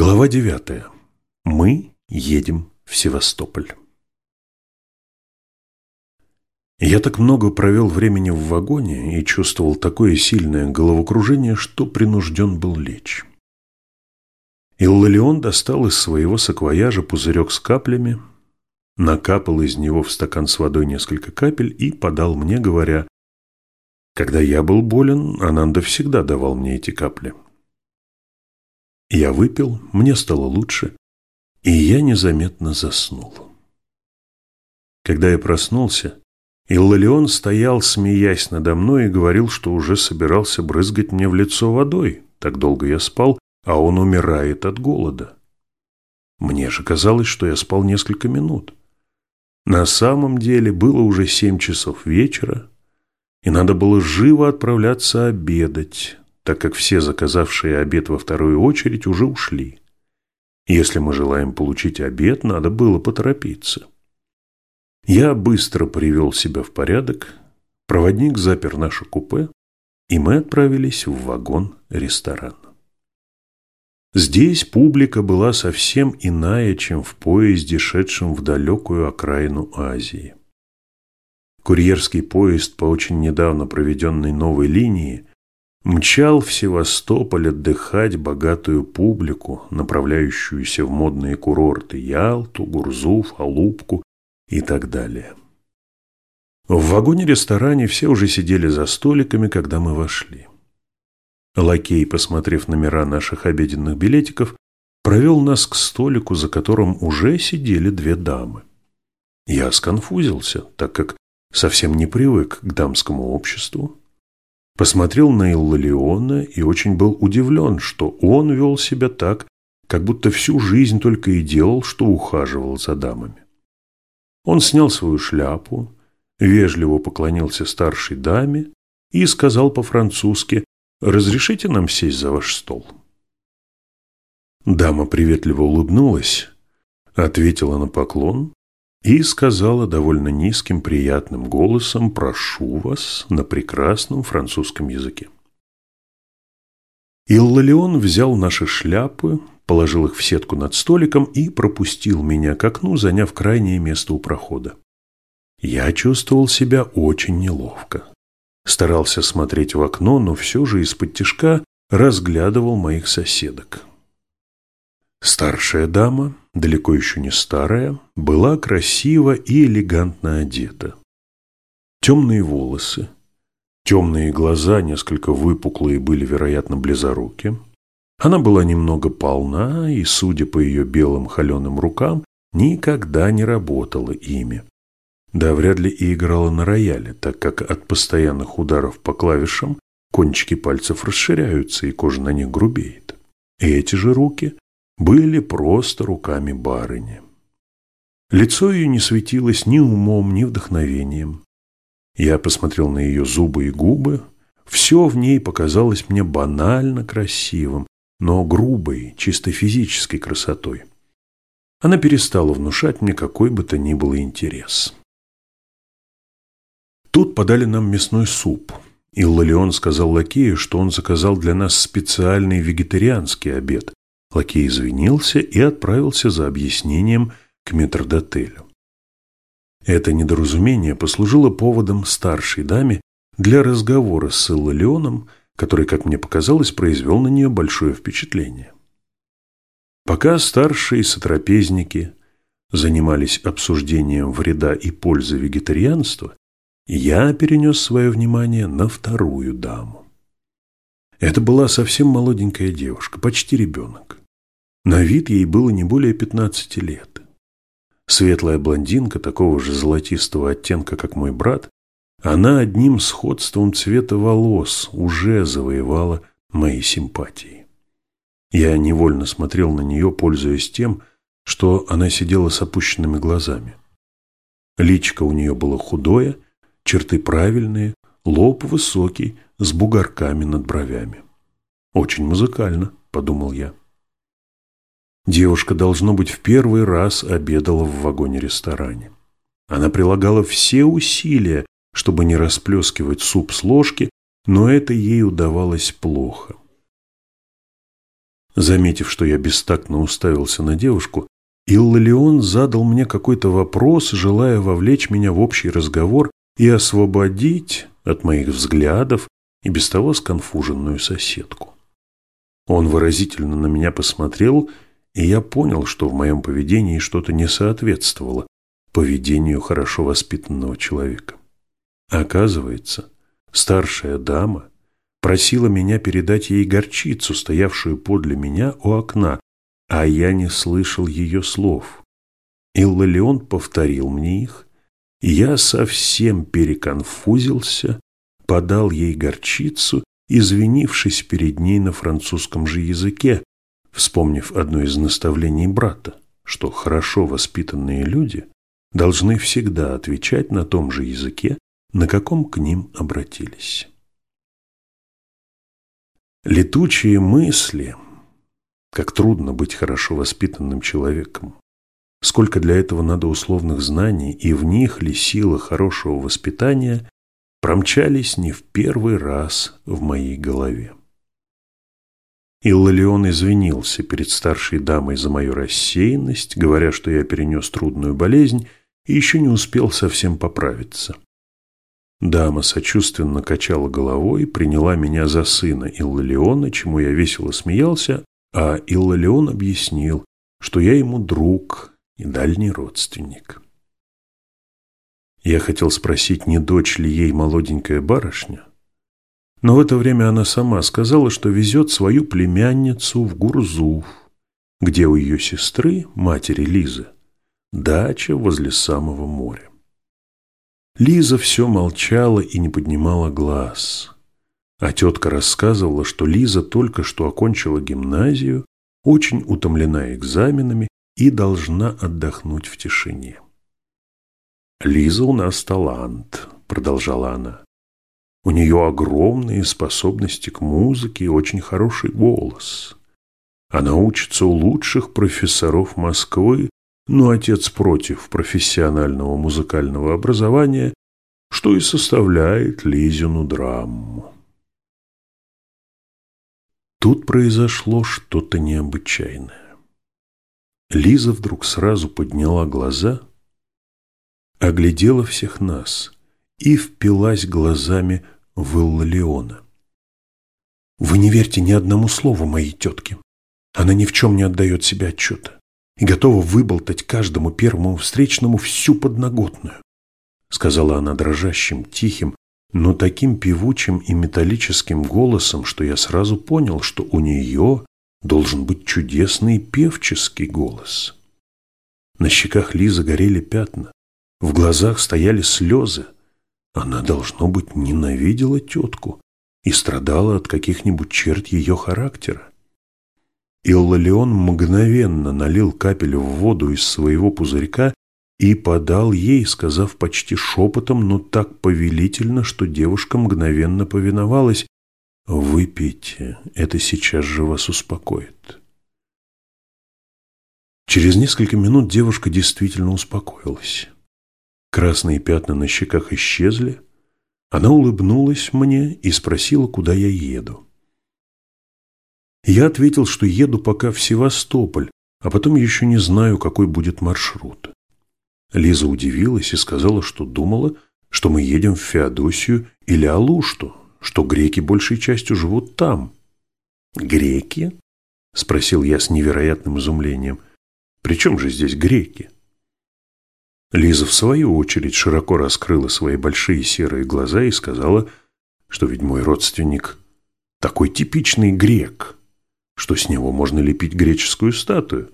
Глава девятая. Мы едем в Севастополь. Я так много провел времени в вагоне и чувствовал такое сильное головокружение, что принужден был лечь. Иллалион достал из своего саквояжа пузырек с каплями, накапал из него в стакан с водой несколько капель и подал мне, говоря, «Когда я был болен, Ананда всегда давал мне эти капли». Я выпил, мне стало лучше, и я незаметно заснул. Когда я проснулся, Иллалион стоял, смеясь надо мной, и говорил, что уже собирался брызгать мне в лицо водой. Так долго я спал, а он умирает от голода. Мне же казалось, что я спал несколько минут. На самом деле было уже семь часов вечера, и надо было живо отправляться обедать, так как все заказавшие обед во вторую очередь уже ушли. Если мы желаем получить обед, надо было поторопиться. Я быстро привел себя в порядок, проводник запер наше купе, и мы отправились в вагон-ресторан. Здесь публика была совсем иная, чем в поезде, шедшем в далекую окраину Азии. Курьерский поезд по очень недавно проведенной новой линии мчал в Севастополь отдыхать богатую публику, направляющуюся в модные курорты Ялту, Гурзуф, Алупку и так далее. В вагоне-ресторане все уже сидели за столиками, когда мы вошли. Лакей, посмотрев номера наших обеденных билетиков, провел нас к столику, за которым уже сидели две дамы. Я сконфузился, так как совсем не привык к дамскому обществу. Посмотрел на Иллалиона и очень был удивлен, что он вел себя так, как будто всю жизнь только и делал, что ухаживал за дамами. Он снял свою шляпу, вежливо поклонился старшей даме и сказал по-французски «Разрешите нам сесть за ваш стол?» Дама приветливо улыбнулась, ответила на поклон и сказала довольно низким приятным голосом «Прошу вас» на прекрасном французском языке. Иллалион взял наши шляпы, положил их в сетку над столиком и пропустил меня к окну, заняв крайнее место у прохода. Я чувствовал себя очень неловко. Старался смотреть в окно, но все же из-под тишка разглядывал моих соседок. Старшая дама, далеко еще не старая, была красиво и элегантно одета. Темные волосы, темные глаза, несколько выпуклые, были, вероятно, близоруки, она была немного полна и, судя по ее белым холеным рукам, никогда не работала ими. Да, вряд ли и играла на рояле, так как от постоянных ударов по клавишам кончики пальцев расширяются и кожа на них грубеет. И эти же руки были просто руками барыни. Лицо ее не светилось ни умом, ни вдохновением. Я посмотрел на ее зубы и губы. Все в ней показалось мне банально красивым, но грубой, чисто физической красотой. Она перестала внушать мне какой бы то ни было интерес. Тут подали нам мясной суп, и Лолеон сказал лакею, что он заказал для нас специальный вегетарианский обед. Лакей извинился и отправился за объяснением к метрдотелю. Это недоразумение послужило поводом старшей даме для разговора с Иллалионом, который, как мне показалось, произвел на нее большое впечатление. Пока старшие сотрапезники занимались обсуждением вреда и пользы вегетарианства, я перенес свое внимание на вторую даму. Это была совсем молоденькая девушка, почти ребенок. На вид ей было не более 15 лет. Светлая блондинка такого же золотистого оттенка, как мой брат, она одним сходством цвета волос уже завоевала мои симпатии. Я невольно смотрел на нее, пользуясь тем, что она сидела с опущенными глазами. Личико у нее было худое, черты правильные, лоб высокий, с бугорками над бровями. «Очень музыкально», — подумал я. Девушка, должно быть, в первый раз обедала в вагоне-ресторане. Она прилагала все усилия, чтобы не расплескивать суп с ложки, но это ей удавалось плохо. Заметив, что я бестактно уставился на девушку, Иллалион задал мне какой-то вопрос, желая вовлечь меня в общий разговор и освободить от моих взглядов и без того сконфуженную соседку. Он выразительно на меня посмотрел, и я понял, что в моем поведении что-то не соответствовало поведению хорошо воспитанного человека. Оказывается, старшая дама просила меня передать ей горчицу, стоявшую подле меня у окна, а я не слышал ее слов. Иллалион повторил мне их, и я совсем переконфузился, подал ей горчицу, извинившись перед ней на французском же языке, вспомнив одно из наставлений брата, что хорошо воспитанные люди должны всегда отвечать на том же языке, на каком к ним обратились. Летучие мысли, как трудно быть хорошо воспитанным человеком, сколько для этого надо условных знаний, и в них ли сила хорошего воспитания, промчались не в первый раз в моей голове. Иллалион извинился перед старшей дамой за мою рассеянность, говоря, что я перенес трудную болезнь и еще не успел совсем поправиться. Дама сочувственно качала головой, приняла меня за сына Иллалиона, чему я весело смеялся, а Иллалион объяснил, что я ему друг и дальний родственник. Я хотел спросить, не дочь ли ей молоденькая барышня, но в это время она сама сказала, что везет свою племянницу в Гурзуф, где у ее сестры, матери Лизы, дача возле самого моря. Лиза все молчала и не поднимала глаз. А тетка рассказывала, что Лиза только что окончила гимназию, очень утомлена экзаменами и должна отдохнуть в тишине. «Лиза у нас талант», — продолжала она. «У нее огромные способности к музыке и очень хороший голос. Она учится у лучших профессоров Москвы но отец против профессионального музыкального образования, что и составляет Лизину драму. Тут произошло что-то необычайное. Лиза вдруг сразу подняла глаза, оглядела всех нас и впилась глазами в Иллалиона. «Вы не верьте ни одному слову моей тетки. Она ни в чем не отдает себе отчета и готова выболтать каждому первому встречному всю подноготную, сказала она дрожащим, тихим, но таким певучим и металлическим голосом, что я сразу понял, что у нее должен быть чудесный певческий голос. На щеках Лизы горели пятна, в глазах стояли слезы. Она, должно быть, ненавидела тетку и страдала от каких-нибудь черт ее характера. Иллалион мгновенно налил капель в воду из своего пузырька и подал ей, сказав почти шепотом, но так повелительно, что девушка мгновенно повиновалась. «Выпейте, это сейчас же вас успокоит». Через несколько минут девушка действительно успокоилась. Красные пятна на щеках исчезли. Она улыбнулась мне и спросила, куда я еду. Я ответил, что еду пока в Севастополь, а потом еще не знаю, какой будет маршрут. Лиза удивилась и сказала, что думала, что мы едем в Феодосию или Алушту, что греки большей частью живут там. «Греки?» – спросил я с невероятным изумлением. «При чем же здесь греки?» Лиза, в свою очередь, широко раскрыла свои большие серые глаза и сказала, что ведь мой родственник такой типичный грек – что с него можно лепить греческую статую.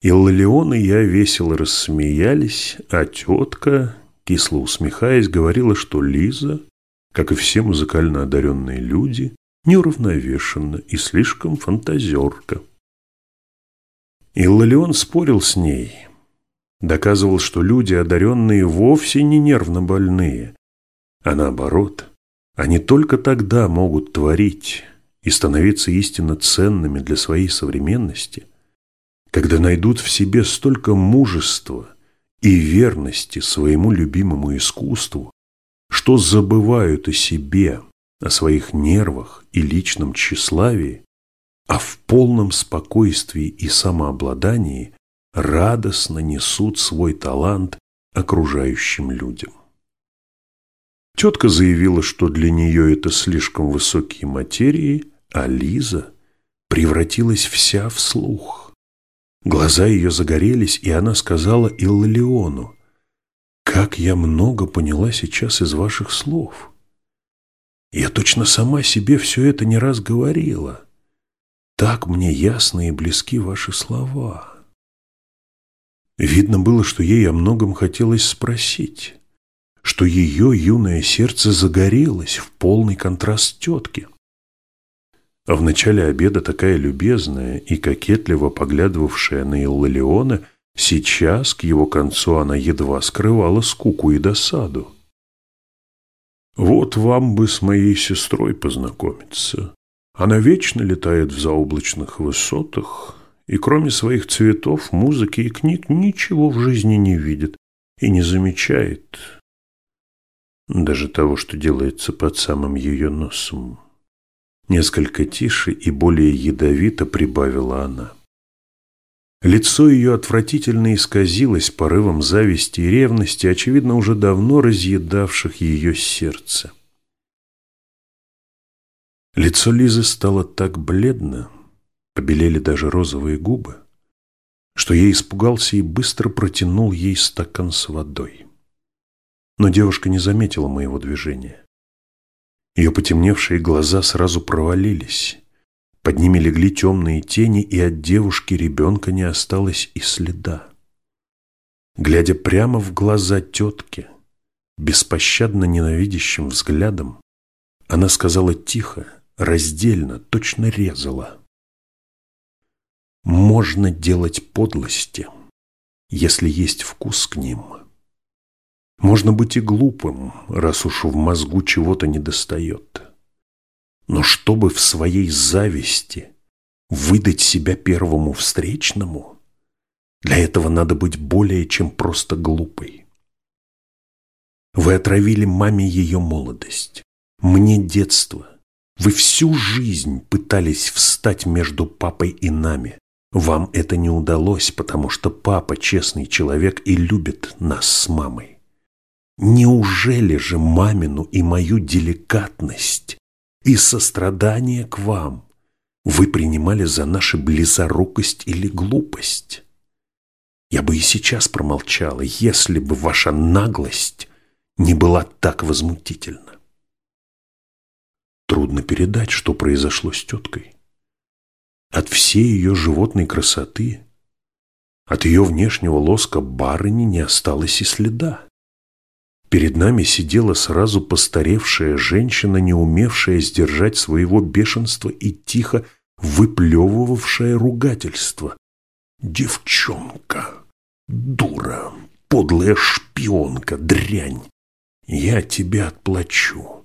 Иллалион и я весело рассмеялись, а тетка, кисло усмехаясь, говорила, что Лиза, как и все музыкально одаренные люди, неуравновешена и слишком фантазерка. Иллалион спорил с ней, доказывал, что люди, одаренные, вовсе не нервно больные, а наоборот, они только тогда могут творить, и становиться истинно ценными для своей современности, когда найдут в себе столько мужества и верности своему любимому искусству, что забывают о себе, о своих нервах и личном тщеславии, а в полном спокойствии и самообладании радостно несут свой талант окружающим людям. Тетка заявила, что для нее это слишком высокие материи, а Лиза превратилась вся в слух. Глаза ее загорелись, и она сказала Иллалиону, «Как я много поняла сейчас из ваших слов! Я точно сама себе все это не раз говорила. Так мне ясны и близки ваши слова». Видно было, что ей о многом хотелось спросить, что ее юное сердце загорелось в полный контраст тетки. А в начале обеда такая любезная и кокетливо поглядывавшая на Иллалиона, сейчас, к его концу, она едва скрывала скуку и досаду. «Вот вам бы с моей сестрой познакомиться. Она вечно летает в заоблачных высотах, и кроме своих цветов, музыки и книг ничего в жизни не видит и не замечает, даже того, что делается под самым ее носом. Несколько тише и более ядовито прибавила она. Лицо ее отвратительно исказилось порывом зависти и ревности, очевидно, уже давно разъедавших ее сердце. Лицо Лизы стало так бледно, побелели даже розовые губы, что я испугался и быстро протянул ей стакан с водой. Но девушка не заметила моего движения. Ее потемневшие глаза сразу провалились. Под ними легли темные тени, и от девушки ребенка не осталось и следа. Глядя прямо в глаза тетки, беспощадно ненавидящим взглядом, она сказала тихо, раздельно, точно резала. Можно делать подлости, если есть вкус к ним. Можно быть и глупым, раз уж в мозгу чего-то недостает. Но чтобы в своей зависти выдать себя первому встречному, для этого надо быть более чем просто глупой. Вы отравили маме ее молодость, мне детство. Вы всю жизнь пытались встать между папой и нами, вам это не удалось, потому что папа честный человек и любит нас с мамой. Неужели же мамину и мою деликатность и сострадание к вам вы принимали за нашу близорукость или глупость? Я бы и сейчас промолчала, если бы ваша наглость не была так возмутительна. Трудно передать, что произошло с теткой. От всей ее животной красоты, от ее внешнего лоска барыни не осталось и следа. Перед нами сидела сразу постаревшая женщина, не умевшая сдержать своего бешенства и тихо выплевывавшая ругательство. «Девчонка! Дура! Подлая шпионка! Дрянь! Я тебе отплачу!»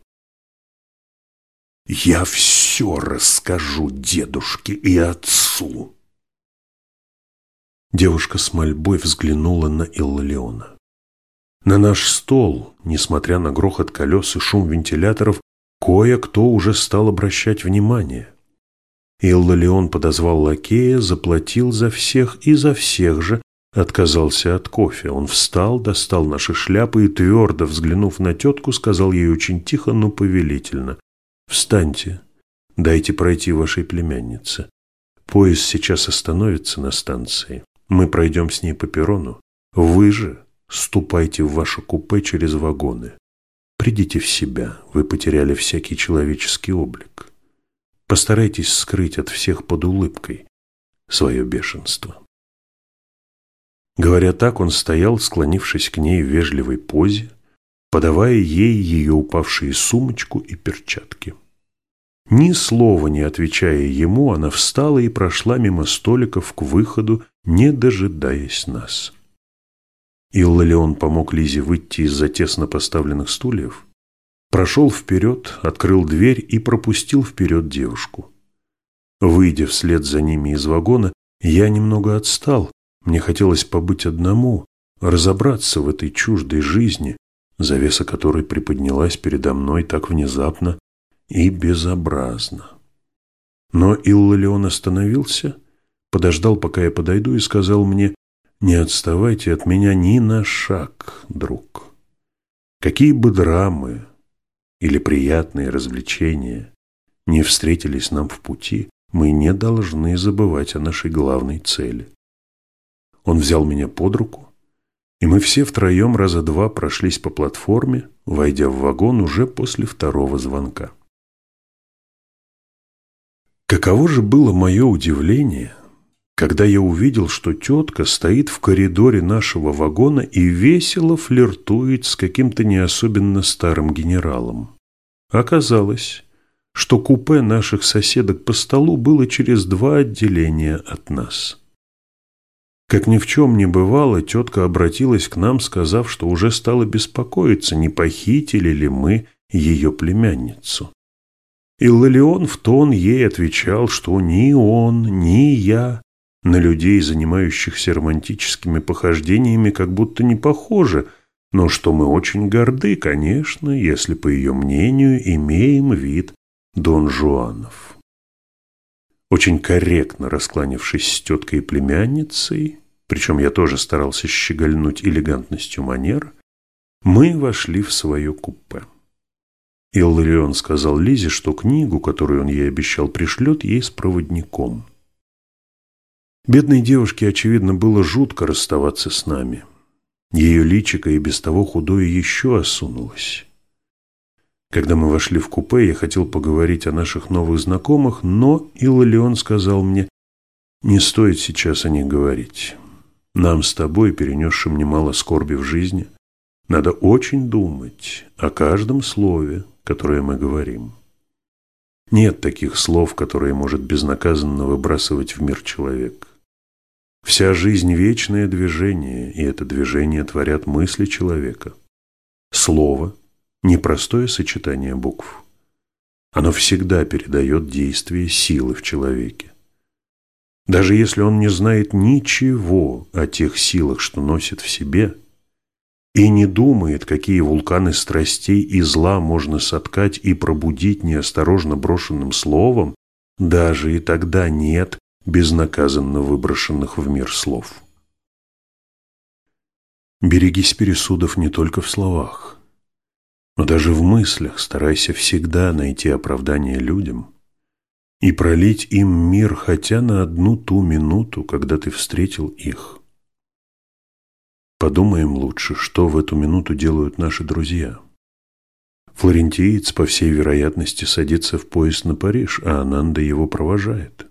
«Я все расскажу дедушке и отцу. Девушка с мольбой взглянула на Иллиона. На наш стол, несмотря на грохот колес и шум вентиляторов, кое-кто уже стал обращать внимание. Иллион подозвал лакея, заплатил за всех и за всех же отказался от кофе. Он встал, достал наши шляпы и, твердо взглянув на тетку, сказал ей очень тихо, но повелительно. «Встаньте, Дайте пройти вашей племяннице. Поезд сейчас остановится на станции. Мы пройдем с ней по перрону. Вы же ступайте в ваше купе через вагоны. Придите в себя, вы потеряли всякий человеческий облик. Постарайтесь скрыть от всех под улыбкой свое бешенство. Говоря так, он стоял, склонившись к ней в вежливой позе, подавая ей ее упавшие сумочку и перчатки. Ни слова не отвечая ему, она встала и прошла мимо столиков к выходу, не дожидаясь нас. Иллалион помог Лизе выйти из-за тесно поставленных стульев, прошел вперед, открыл дверь и пропустил вперед девушку. Выйдя вслед за ними из вагона, я немного отстал, мне хотелось побыть одному, разобраться в этой чуждой жизни, завеса которой приподнялась передо мной так внезапно, и безобразно. Но Иллалион остановился, подождал, пока я подойду, и сказал мне, «Не отставайте от меня ни на шаг, друг. Какие бы драмы или приятные развлечения не встретились нам в пути, мы не должны забывать о нашей главной цели». Он взял меня под руку, и мы все втроем раза два прошлись по платформе, войдя в вагон уже после второго звонка. Каково же было мое удивление, когда я увидел, что тетка стоит в коридоре нашего вагона и весело флиртует с каким-то не особенно старым генералом. Оказалось, что купе наших соседок по столу было через два отделения от нас. Как ни в чем не бывало, тетка обратилась к нам, сказав, что уже стала беспокоиться, не похитили ли мы ее племянницу. Иллалион в тон ей отвечал, что ни он, ни я на людей, занимающихся романтическими похождениями, как будто не похожи, но что мы очень горды, конечно, если, по ее мнению, имеем вид Дон Жуанов. Очень корректно раскланившись с теткой и племянницей, причем я тоже старался щегольнуть элегантностью манер, мы вошли в свое купе. Илларион сказал Лизе, что книгу, которую он ей обещал, пришлет ей с проводником. Бедной девушке, очевидно, было жутко расставаться с нами. Ее личико и без того худое еще осунулось. Когда мы вошли в купе, я хотел поговорить о наших новых знакомых, но Иллион сказал мне, не стоит сейчас о них говорить. Нам с тобой, перенесшим немало скорби в жизни, надо очень думать о каждом слове, которое мы говорим. Нет таких слов, которые может безнаказанно выбрасывать в мир человек. Вся жизнь – вечное движение, и это движение творят мысли человека. Слово – непростое сочетание букв. Оно всегда передает действие силы в человеке. Даже если он не знает ничего о тех силах, что носит в себе – и не думает, какие вулканы страстей и зла можно соткать и пробудить неосторожно брошенным словом, даже и тогда нет безнаказанно выброшенных в мир слов. Берегись пересудов не только в словах, но даже в мыслях старайся всегда найти оправдание людям и пролить им мир хотя на одну ту минуту, когда ты встретил их. Подумаем лучше, что в эту минуту делают наши друзья. Флорентиец, по всей вероятности, садится в поезд на Париж, а Ананда его провожает.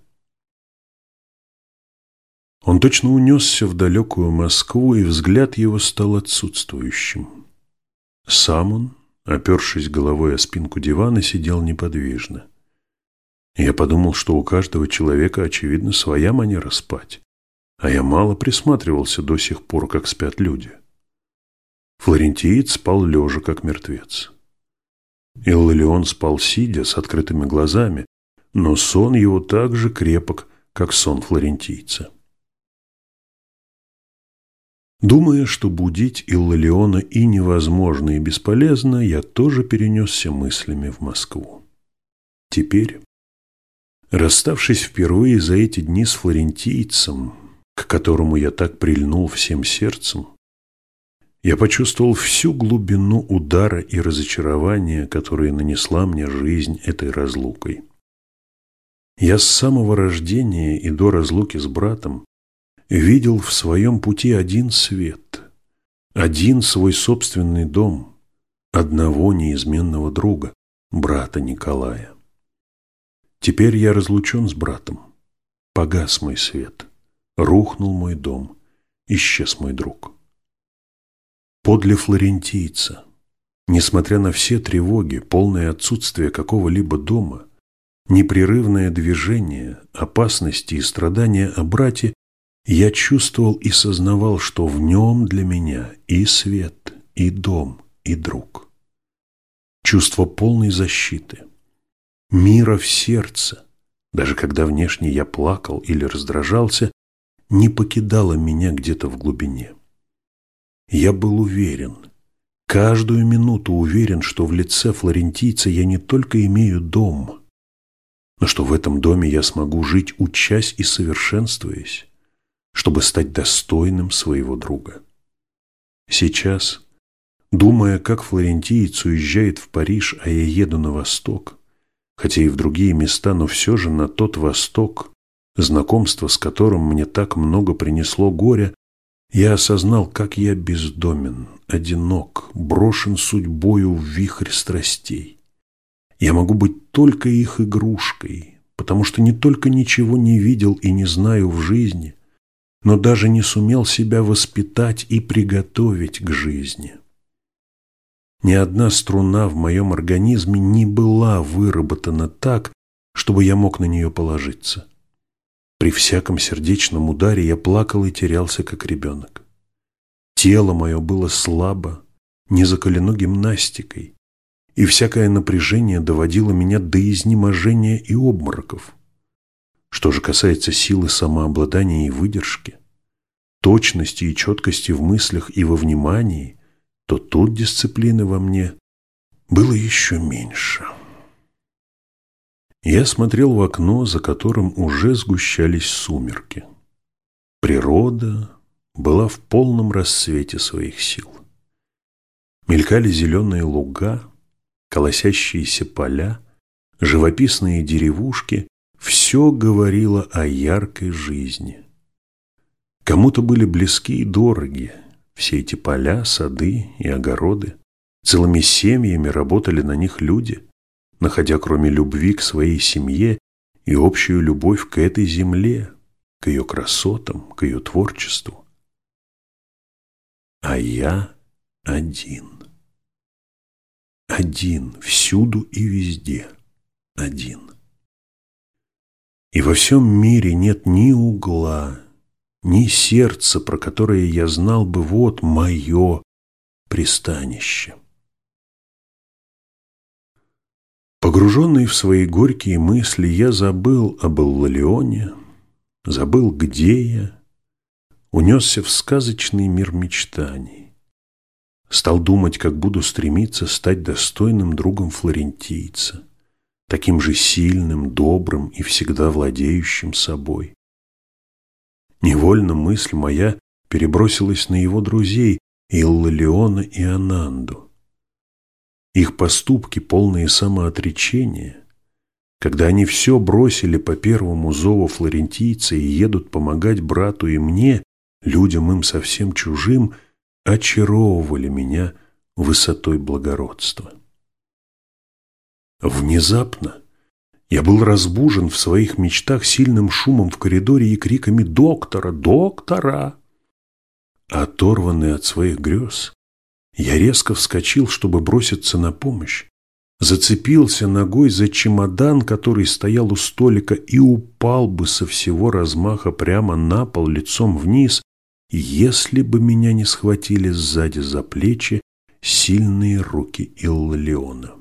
Он точно унесся в далекую Москву, и взгляд его стал отсутствующим. Сам он, опершись головой о спинку дивана, сидел неподвижно. Я подумал, что у каждого человека, очевидно, своя манера спать а я мало присматривался до сих пор, как спят люди. Флорентиец спал лежа, как мертвец. Иллион спал сидя, с открытыми глазами, но сон его так же крепок, как сон флорентийца. Думая, что будить Иллиона и невозможно, и бесполезно, я тоже перенесся мыслями в Москву. Теперь, расставшись впервые за эти дни с флорентийцем, к которому я так прильнул всем сердцем, я почувствовал всю глубину удара и разочарования, которые нанесла мне жизнь этой разлукой. Я с самого рождения и до разлуки с братом видел в своем пути один свет, один свой собственный дом, одного неизменного друга, брата Николая. Теперь я разлучен с братом, погас мой свет – Рухнул мой дом, исчез мой друг. Подле флорентийца, несмотря на все тревоги, полное отсутствие какого-либо дома, непрерывное движение, опасности и страдания о брате, я чувствовал и сознавал, что в нем для меня и свет, и дом, и друг. Чувство полной защиты, мира в сердце, даже когда внешне я плакал или раздражался, не покидала меня где-то в глубине. Я был уверен, каждую минуту уверен, что в лице флорентийца я не только имею дом, но что в этом доме я смогу жить, учась и совершенствуясь, чтобы стать достойным своего друга. Сейчас, думая, как флорентиец уезжает в Париж, а я еду на восток, хотя и в другие места, но все же на тот восток, знакомство с которым мне так много принесло горя, я осознал, как я бездомен, одинок, брошен судьбою в вихрь страстей. Я могу быть только их игрушкой, потому что не только ничего не видел и не знаю в жизни, но даже не сумел себя воспитать и приготовить к жизни. Ни одна струна в моем организме не была выработана так, чтобы я мог на нее положиться. При всяком сердечном ударе я плакал и терялся, как ребенок. Тело мое было слабо, не закалено гимнастикой, и всякое напряжение доводило меня до изнеможения и обмороков. Что же касается силы самообладания и выдержки, точности и четкости в мыслях и во внимании, то тут дисциплины во мне было еще меньше. Я смотрел в окно, за которым уже сгущались сумерки. Природа была в полном расцвете своих сил. Мелькали зеленые луга, колосящиеся поля, живописные деревушки – все говорило о яркой жизни. Кому-то были близки и дороги все эти поля, сады и огороды. Целыми семьями работали на них люди, находя кроме любви к своей семье и общую любовь к этой земле, к ее красотам, к ее творчеству. А я один. Один, всюду и везде. Один. И во всем мире нет ни угла, ни сердца, про которое я знал бы вот мое пристанище. Погруженный в свои горькие мысли, я забыл об Эллалионе, забыл, где я, унесся в сказочный мир мечтаний. Стал думать, как буду стремиться стать достойным другом флорентийца, таким же сильным, добрым и всегда владеющим собой. Невольно мысль моя перебросилась на его друзей Иллалиона и Ананду. Их поступки, полные самоотречения, когда они все бросили по первому зову флорентийца и едут помогать брату и мне, людям им совсем чужим, очаровывали меня высотой благородства. Внезапно я был разбужен в своих мечтах сильным шумом в коридоре и криками «Доктора! Доктора!». Оторванный от своих грез, я резко вскочил, чтобы броситься на помощь, зацепился ногой за чемодан, который стоял у столика, и упал бы со всего размаха прямо на пол лицом вниз, если бы меня не схватили сзади за плечи сильные руки Иллиона.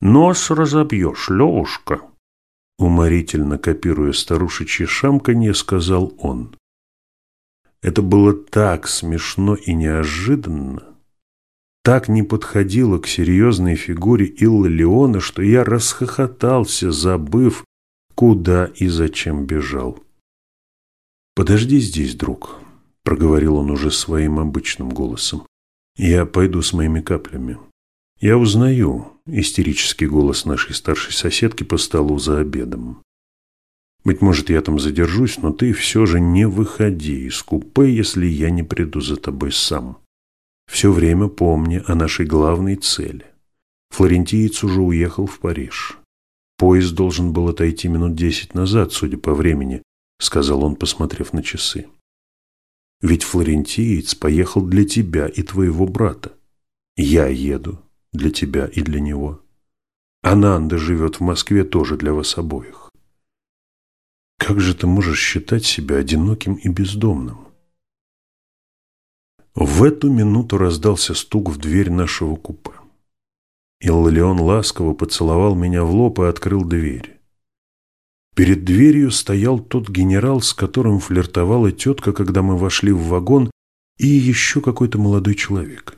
«Нос разобьешь, Левушка!» Уморительно копируя старушечье шамканье, сказал он. Это было так смешно и неожиданно, так не подходило к серьезной фигуре Илла Леона, что я расхохотался, забыв, куда и зачем бежал. «Подожди здесь, друг», — проговорил он уже своим обычным голосом. «Я пойду с моими каплями. Я узнаю истерический голос нашей старшей соседки по столу за обедом. Быть может, я там задержусь, но ты все же не выходи из купе, если я не приду за тобой сам. Все время помни о нашей главной цели. Флорентиец уже уехал в Париж. Поезд должен был отойти минут десять назад, судя по времени, — сказал он, посмотрев на часы. «Ведь флорентиец поехал для тебя и твоего брата. Я еду для тебя и для него. Ананда живет в Москве тоже для вас обоих. Как же ты можешь считать себя одиноким и бездомным?» В эту минуту раздался стук в дверь нашего купе. Иллион ласково поцеловал меня в лоб и открыл дверь. Перед дверью стоял тот генерал, с которым флиртовала тетка, когда мы вошли в вагон, и еще какой-то молодой человек.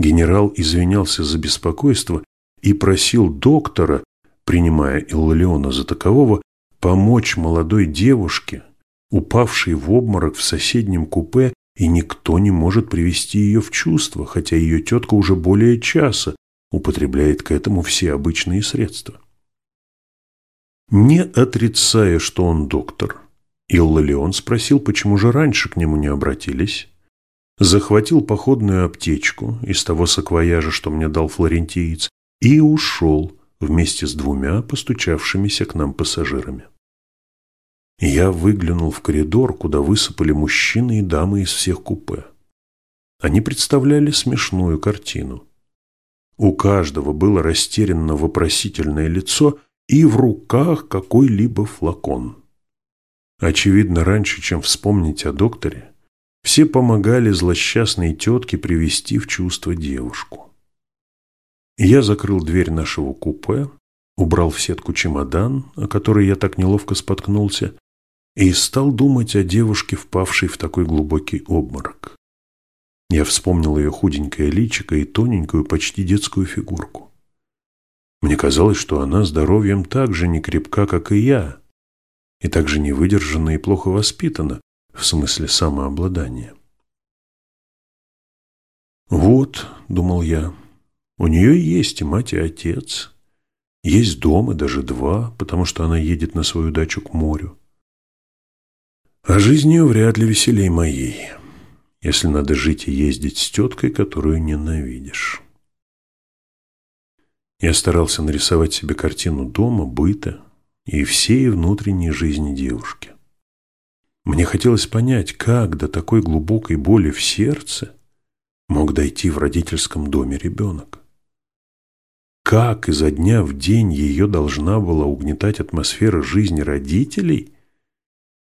Генерал извинялся за беспокойство и просил доктора принимая Иллалиона за такового, помочь молодой девушке, упавшей в обморок в соседнем купе, и никто не может привести ее в чувство, хотя ее тетка уже более часа употребляет к этому все обычные средства. Не отрицая, что он доктор, Иллалион спросил, почему же раньше к нему не обратились, захватил походную аптечку из того саквояжа, что мне дал флорентиец, и ушел вместе с двумя постучавшимися к нам пассажирами. Я выглянул в коридор, куда высыпали мужчины и дамы из всех купе. Они представляли смешную картину. У каждого было растерянно вопросительное лицо и в руках какой-либо флакон. Очевидно, раньше, чем вспомнить о докторе, все помогали злосчастной тетке привести в чувство девушку. Я закрыл дверь нашего купе, убрал в сетку чемодан, о который я так неловко споткнулся, и стал думать о девушке, впавшей в такой глубокий обморок. Я вспомнил ее худенькое личико и тоненькую, почти детскую фигурку. Мне казалось, что она здоровьем так же не крепка, как и я, и так же не выдержана и плохо воспитана, в смысле самообладания. «Вот», — думал я, — «у нее есть и мать, и отец, есть дом, и даже два, потому что она едет на свою дачу к морю. А жизнь ее вряд ли веселей моей, если надо жить и ездить с теткой, которую ненавидишь». Я старался нарисовать себе картину дома, быта и всей внутренней жизни девушки. Мне хотелось понять, как до такой глубокой боли в сердце мог дойти в родительском доме ребенок. Как изо дня в день ее должна была угнетать атмосфера жизни родителей,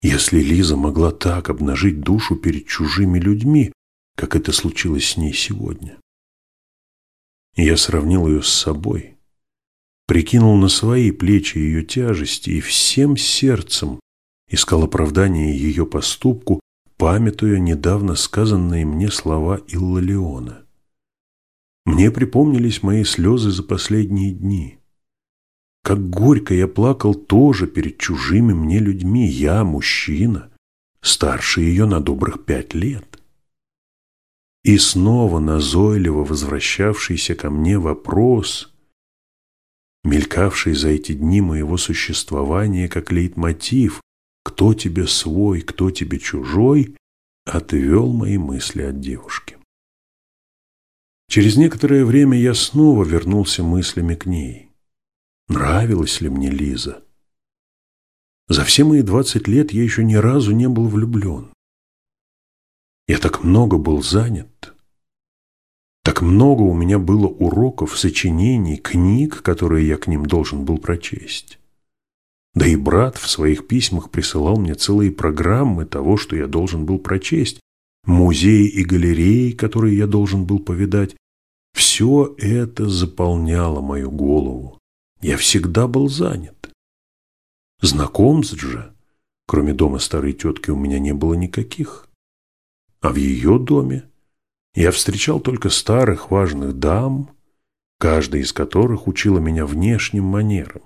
если Лиза могла так обнажить душу перед чужими людьми, как это случилось с ней сегодня. Я сравнил ее с собой, прикинул на свои плечи ее тяжести и всем сердцем искал оправдание ее поступку, памятуя недавно сказанные мне слова Иллалиона. Мне припомнились мои слезы за последние дни. Как горько я плакал тоже перед чужими мне людьми, я мужчина, старше ее на добрых пять лет. И снова назойливо возвращавшийся ко мне вопрос, мелькавший за эти дни моего существования как лейтмотив, кто тебе свой, кто тебе чужой, отвел мои мысли от девушки. Через некоторое время я снова вернулся мыслями к ней. Нравилась ли мне Лиза? За все мои двадцать лет я еще ни разу не был влюблен. Я так много был занят. Так много у меня было уроков, сочинений, книг, которые я к ним должен был прочесть. Да и брат в своих письмах присылал мне целые программы того, что я должен был прочесть, музеи и галереи, которые я должен был повидать. Все это заполняло мою голову. Я всегда был занят. Знакомств же, кроме дома старой тетки, у меня не было никаких. А в ее доме я встречал только старых важных дам, каждая из которых учила меня внешним манерам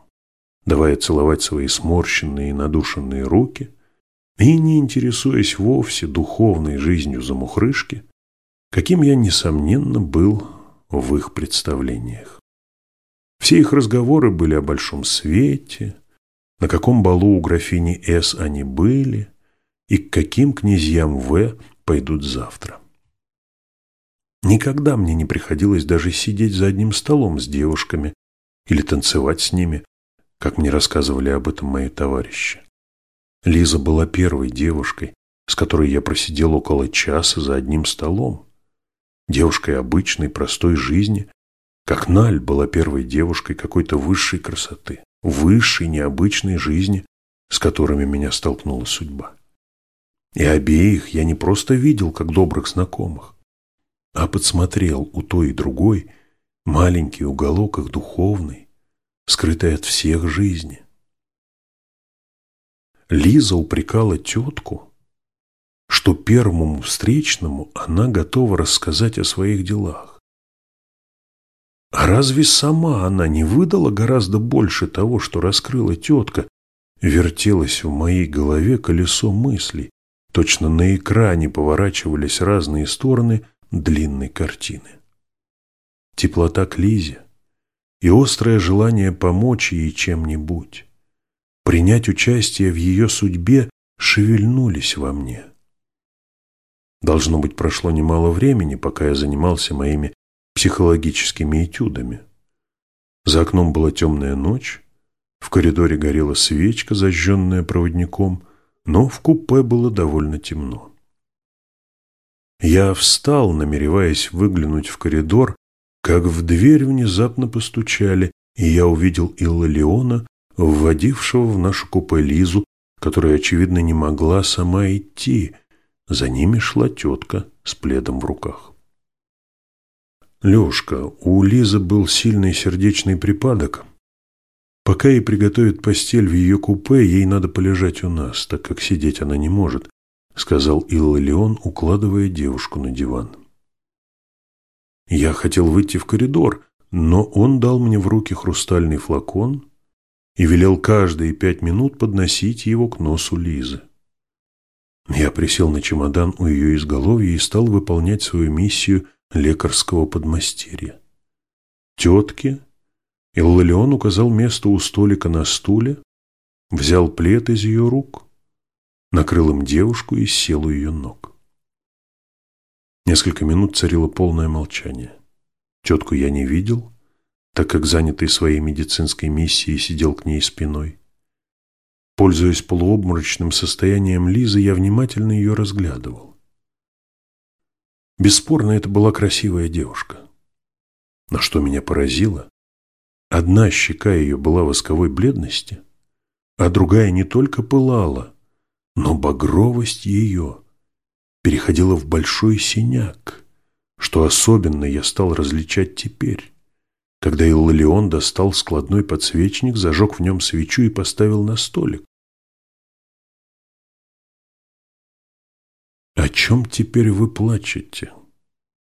давая целовать свои сморщенные и надушенные руки, и не интересуясь вовсе духовной жизнью замухрышки, каким я, несомненно, был в их представлениях. Все их разговоры были о большом свете, на каком балу у графини С они были и к каким князьям В пойдут завтра. Никогда мне не приходилось даже сидеть за одним столом с девушками или танцевать с ними, как мне рассказывали об этом мои товарищи. Лиза была первой девушкой, с которой я просидел около часа за одним столом. Девушкой обычной, простой жизни, как Наль была первой девушкой какой-то высшей красоты, высшей, необычной жизни, с которыми меня столкнула судьба. И обеих я не просто видел как добрых знакомых, а подсмотрел у той и другой маленький уголок их духовной, скрытой от всех жизни. Лиза упрекала тетку, что первому встречному она готова рассказать о своих делах. А разве сама она не выдала гораздо больше того, что раскрыла тетка? Вертелось в моей голове колесо мыслей. Точно на экране поворачивались разные стороны длинной картины. Теплота к Лизе и острое желание помочь ей чем-нибудь, принять участие в ее судьбе шевельнулись во мне. Должно быть, прошло немало времени, пока я занимался моими психологическими этюдами. За окном была темная ночь, в коридоре горела свечка, зажженная проводником, но в купе было довольно темно. Я встал, намереваясь выглянуть в коридор, как в дверь внезапно постучали, и я увидел Илла Леона, вводившего в нашу купе Лизу, которая, очевидно, не могла сама идти. За ними шла тетка с пледом в руках. Лешка, у Лизы был сильный сердечный припадок. Пока ей приготовят постель в ее купе, ей надо полежать у нас, так как сидеть она не может, сказал Илла Леон, укладывая девушку на диван. Я хотел выйти в коридор, но он дал мне в руки хрустальный флакон и велел каждые пять минут подносить его к носу Лизы. Я присел на чемодан у ее изголовья и стал выполнять свою миссию лекарского подмастерья. Тетке Иллалион указал место у столика на стуле, взял плед из ее рук, накрыл им девушку и сел у ее ног. Несколько минут царило полное молчание. Тетку я не видел, так как занятый своей медицинской миссией сидел к ней спиной. Пользуясь полуобморочным состоянием Лизы, я внимательно ее разглядывал. Бесспорно, это была красивая девушка. Но что меня поразило, одна щека ее была восковой бледности, а другая не только пылала, но багровость ее переходила в большой синяк, что особенно я стал различать теперь, когда Иллалион достал складной подсвечник, зажег в нем свечу и поставил на столик. «О чем теперь вы плачете?»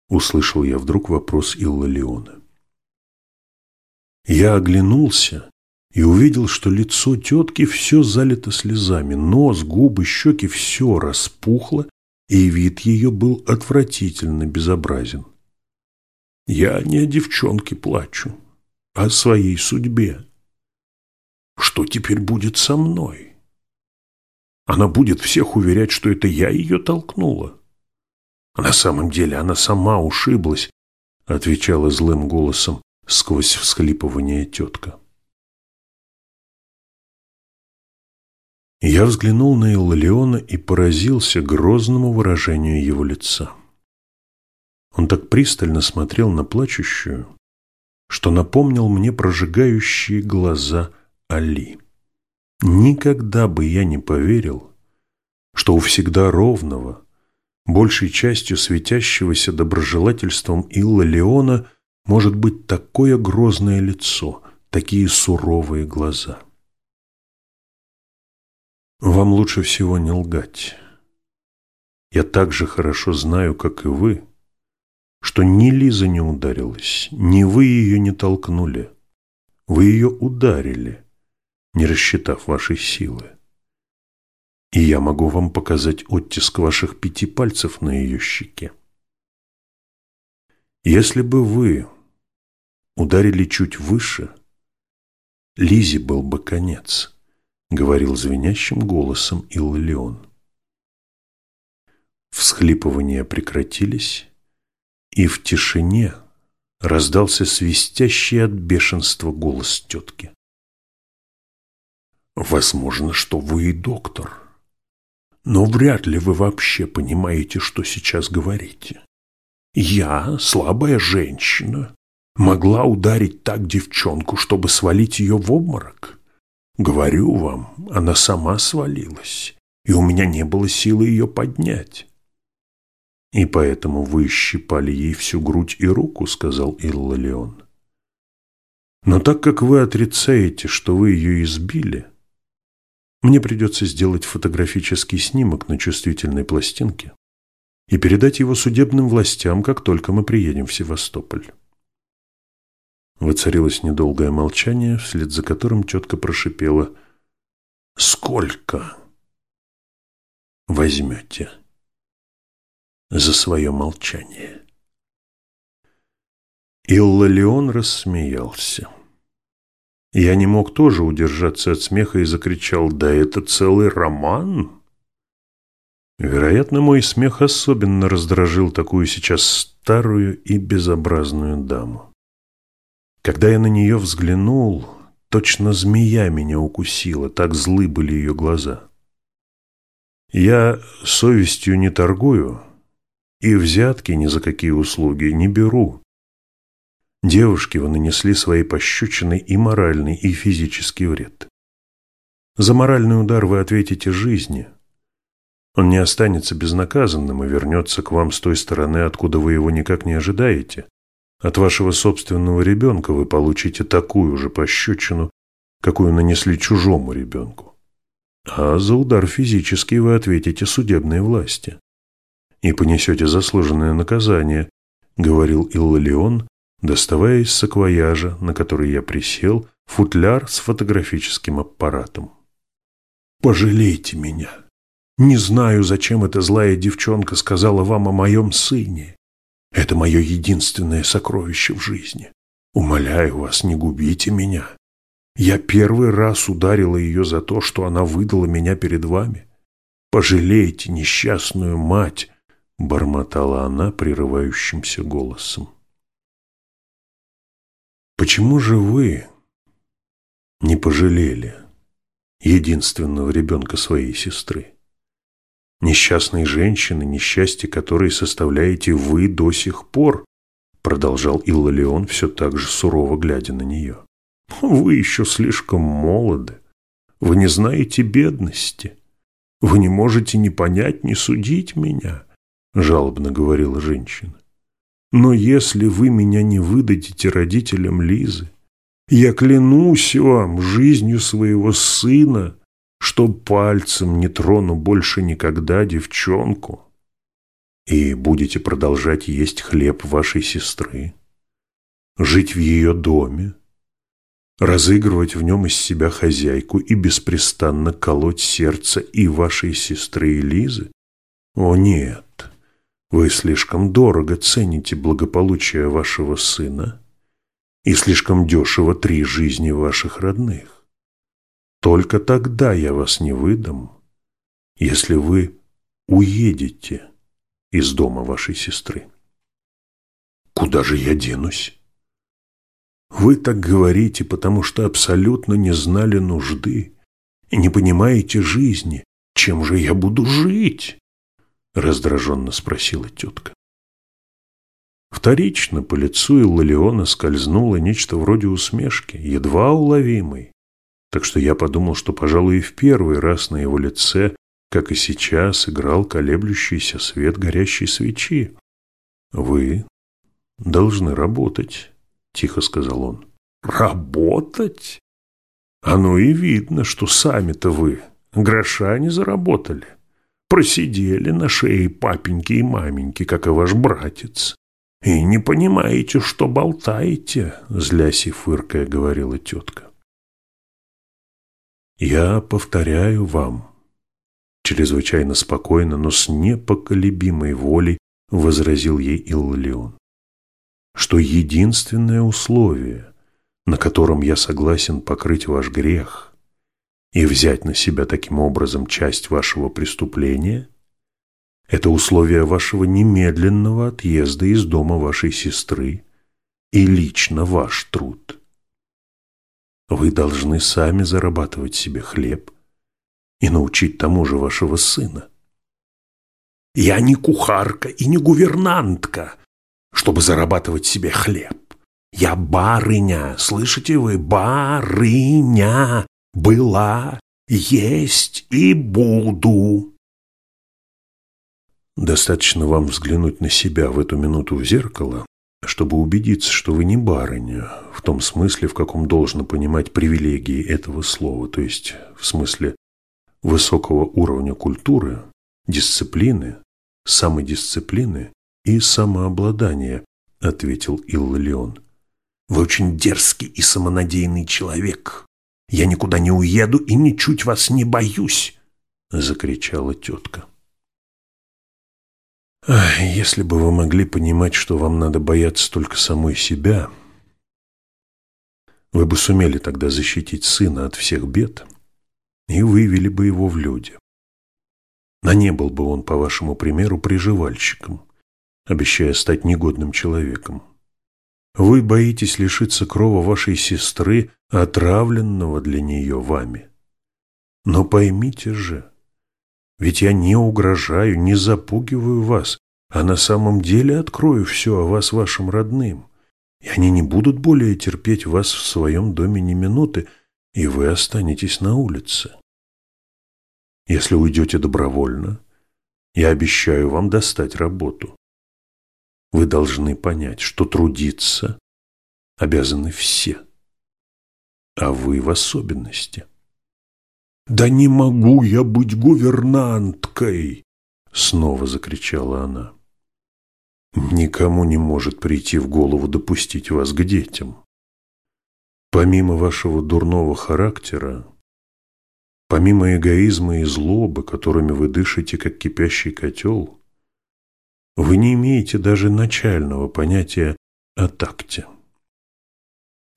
Услышал я вдруг вопрос Илла Леона. Я оглянулся и увидел, что лицо тетки все залито слезами, нос, губы, щеки, все распухло, и вид ее был отвратительно безобразен. Я не о девчонке плачу, а о своей судьбе. Что теперь будет со мной? Она будет всех уверять, что это я ее толкнула. А на самом деле она сама ушиблась, отвечала злым голосом сквозь всхлипывание тетка. Я взглянул на Иллиона и поразился грозному выражению его лица. Он так пристально смотрел на плачущую, что напомнил мне прожигающие глаза Али. Никогда бы я не поверил, что у всегда ровного, большей частью светящегося доброжелательством Илла Леона может быть такое грозное лицо, такие суровые глаза. Вам лучше всего не лгать. Я так же хорошо знаю, как и вы, что ни Лиза не ударилась, ни вы ее не толкнули. Вы ее ударили – не рассчитав вашей силы. И я могу вам показать оттиск ваших пяти пальцев на ее щеке. Если бы вы ударили чуть выше, Лизе был бы конец, говорил звенящим голосом Иллион. Всхлипывания прекратились, и в тишине раздался свистящий от бешенства голос тетки. Возможно, что вы и доктор. Но вряд ли вы вообще понимаете, что сейчас говорите. Я, слабая женщина, могла ударить так девчонку, чтобы свалить ее в обморок. Говорю вам, она сама свалилась, и у меня не было силы ее поднять. И поэтому вы щипали ей всю грудь и руку, сказал Иллалион. Но так как вы отрицаете, что вы ее избили, мне придется сделать фотографический снимок на чувствительной пластинке и передать его судебным властям, как только мы приедем в Севастополь. Воцарилось недолгое молчание, вслед за которым четко прошипело «Сколько возьмете за свое молчание?» Иллалион рассмеялся. Я не мог тоже удержаться от смеха и закричал «Да это целый роман!» Вероятно, мой смех особенно раздражил такую сейчас старую и безобразную даму. Когда я на нее взглянул, точно змея меня укусила, так злы были ее глаза. Я совестью не торгую и взятки ни за какие услуги не беру. Девушке вы нанесли свои пощечины и моральный, и физический вред. За моральный удар вы ответите жизни. Он не останется безнаказанным и вернется к вам с той стороны, откуда вы его никак не ожидаете. От вашего собственного ребенка вы получите такую же пощечину, какую нанесли чужому ребенку. А за удар физический вы ответите судебной власти. И понесете заслуженное наказание, говорил Иллалион, доставая из саквояжа, на который я присел, футляр с фотографическим аппаратом. «Пожалейте меня. Не знаю, зачем эта злая девчонка сказала вам о моем сыне. Это мое единственное сокровище в жизни. Умоляю вас, не губите меня. Я первый раз ударила ее за то, что она выдала меня перед вами. Пожалейте несчастную мать, бормотала она прерывающимся голосом. Почему же вы не пожалели единственного ребенка своей сестры? Несчастной женщины, несчастье которой составляете вы до сих пор, продолжал Иллалион, все так же сурово глядя на нее. Вы еще слишком молоды. Вы не знаете бедности. Вы не можете ни понять, ни судить меня, жалобно говорила женщина. Но если вы меня не выдадите родителям Лизы, я клянусь вам жизнью своего сына, чтоб пальцем не трону больше никогда девчонку. И будете продолжать есть хлеб вашей сестры, жить в ее доме, разыгрывать в нем из себя хозяйку и беспрестанно колоть сердце и вашей сестры Элизы? О нет, вы слишком дорого цените благополучие вашего сына и слишком дешево три жизни ваших родных. Только тогда я вас не выдам, если вы уедете из дома вашей сестры. Куда же я денусь? Вы так говорите, потому что абсолютно не знали нужды и не понимаете жизни. Чем же я буду жить? Раздраженно спросила тетка. Вторично по лицу Иллалиона скользнуло нечто вроде усмешки, едва уловимой, так что я подумал, что, пожалуй, и в первый раз на его лице, как и сейчас, играл колеблющийся свет горящей свечи. «Вы должны работать», — тихо сказал он. «Работать? Оно и видно, что сами-то вы гроша не заработали. Просидели на шее папеньки и маменьки, как и ваш братец. И не понимаете, что болтаете», — злясь и фыркая говорила тетка. Я повторяю вам, чрезвычайно спокойно, но с непоколебимой волей возразил ей Иллион, что единственное условие, на котором я согласен покрыть ваш грех и взять на себя таким образом часть вашего преступления, это условие вашего немедленного отъезда из дома вашей сестры и лично ваш труд. Вы должны сами зарабатывать себе хлеб и научить тому же вашего сына. Я не кухарка и не гувернантка, чтобы зарабатывать себе хлеб. Я барыня, слышите вы, барыня, была, есть и буду. Достаточно вам взглянуть на себя в эту минуту в зеркало, чтобы убедиться, что вы не барыня, в том смысле, в каком должно понимать привилегии этого слова, то есть в смысле высокого уровня культуры, дисциплины, самодисциплины и самообладания, ответил Иллион. Вы очень дерзкий и самонадеянный человек. Я никуда не уеду и ничуть вас не боюсь, закричала тетка. Ах, если бы вы могли понимать, что вам надо бояться только самой себя, вы бы сумели тогда защитить сына от всех бед и вывели бы его в люди. А не был бы он, по вашему примеру, приживальщиком, обещая стать негодным человеком. Вы боитесь лишиться крова вашей сестры, отравленного для нее вами. Но поймите же, ведь я не угрожаю, не запугиваю вас, а на самом деле открою все о вас вашим родным. И они не будут более терпеть вас в своем доме ни минуты, и вы останетесь на улице. Если уйдете добровольно, я обещаю вам достать работу. Вы должны понять, что трудиться обязаны все, а вы в особенности. «Да не могу я быть гувернанткой!» Снова закричала она. «Никому не может прийти в голову допустить вас к детям. Помимо вашего дурного характера, помимо эгоизма и злобы, которыми вы дышите, как кипящий котел, вы не имеете даже начального понятия о такте.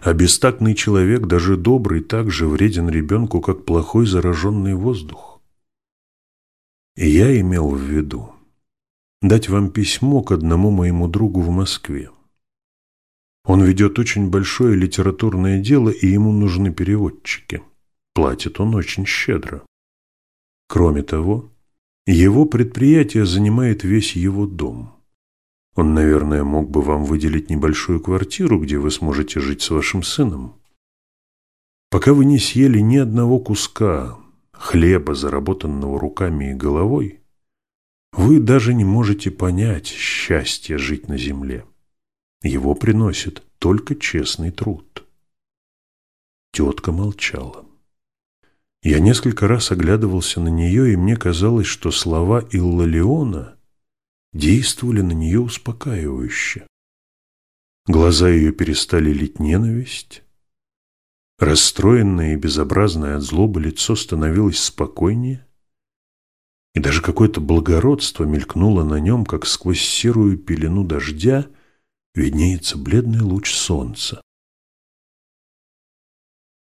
А бестактный человек, даже добрый, так же вреден ребенку, как плохой зараженный воздух. И я имел в виду дать вам письмо к одному моему другу в Москве. Он ведет очень большое литературное дело, и ему нужны переводчики. Платит он очень щедро. Кроме того, его предприятие занимает весь его дом. Он, наверное, мог бы вам выделить небольшую квартиру, где вы сможете жить с вашим сыном. Пока вы не съели ни одного куска хлеба, заработанного руками и головой, вы даже не можете понять счастье жить на земле. Его приносит только честный труд. Тетка молчала. Я несколько раз оглядывался на нее, и мне казалось, что слова Иллалиона действовали на нее успокаивающе. Глаза ее перестали лить ненависть. Расстроенное и безобразное от злобы лицо становилось спокойнее, и даже какое-то благородство мелькнуло на нем, как сквозь серую пелену дождя виднеется бледный луч солнца.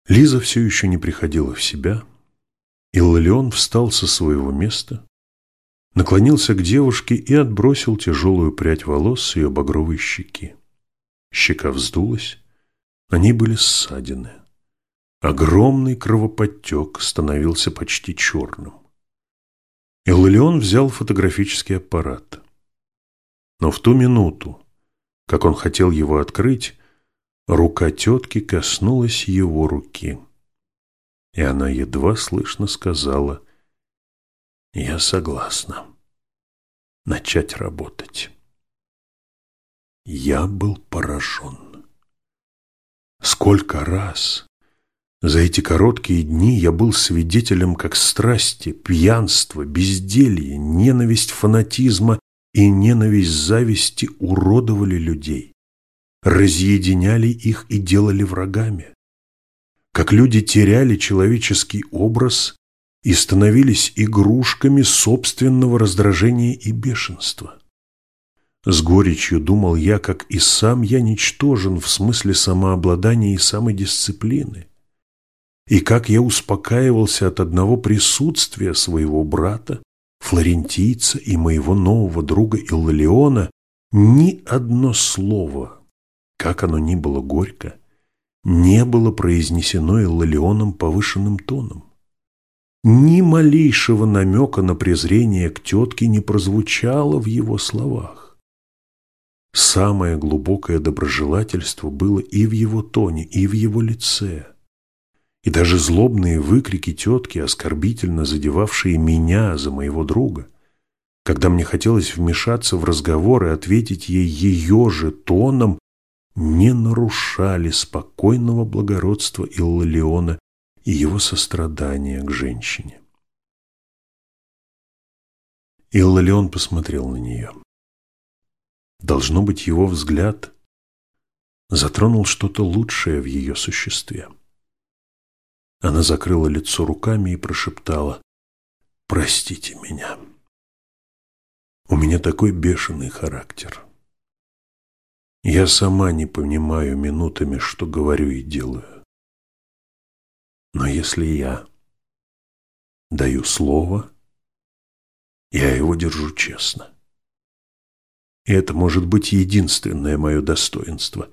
Лиза все еще не приходила в себя, Иллион встал со своего места, наклонился к девушке и отбросил тяжелую прядь волос с ее багровой щеки. Щека вздулась, на ней были ссадины. Огромный кровоподтек становился почти черным. Иллион взял фотографический аппарат. Но в ту минуту, как он хотел его открыть, рука тетки коснулась его руки и она едва слышно сказала «Я согласна начать работать». Я был поражен. Сколько раз за эти короткие дни я был свидетелем, как страсти, пьянство, безделье, ненависть фанатизма и ненависть зависти уродовали людей, разъединяли их и делали врагами как люди теряли человеческий образ и становились игрушками собственного раздражения и бешенства. С горечью думал я, как и сам я ничтожен в смысле самообладания и самодисциплины, и как я успокаивался от одного присутствия своего брата, флорентийца и моего нового друга Иллиона, ни одно слово, как оно ни было горько, не было произнесено Иллалионом повышенным тоном. Ни малейшего намека на презрение к тетке не прозвучало в его словах. Самое глубокое доброжелательство было и в его тоне, и в его лице. И даже злобные выкрики тетки, оскорбительно задевавшие меня за моего друга, когда мне хотелось вмешаться в разговор и ответить ей ее же тоном, не нарушали спокойного благородства Иллиона и его сострадания к женщине. Иллион посмотрел на нее. Должно быть, его взгляд затронул что-то лучшее в ее существе. Она закрыла лицо руками и прошептала «Простите меня. У меня такой бешеный характер. Я сама не понимаю минутами, что говорю и делаю. Но если я даю слово, я его держу честно. И это может быть единственное мое достоинство.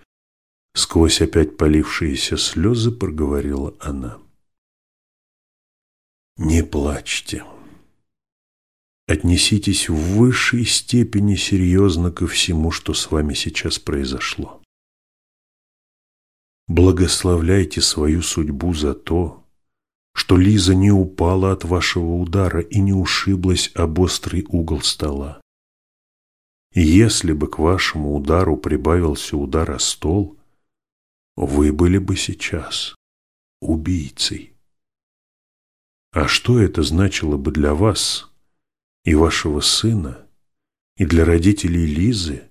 Сквозь опять полившиеся слезы проговорила она. Не плачьте. Отнеситесь в высшей степени серьезно ко всему, что с вами сейчас произошло. Благословляйте свою судьбу за то, что Лиза не упала от вашего удара и не ушиблась об острый угол стола. Если бы к вашему удару прибавился удар о стол, вы были бы сейчас убийцей. А что это значило бы для вас и вашего сына, и для родителей Лизы,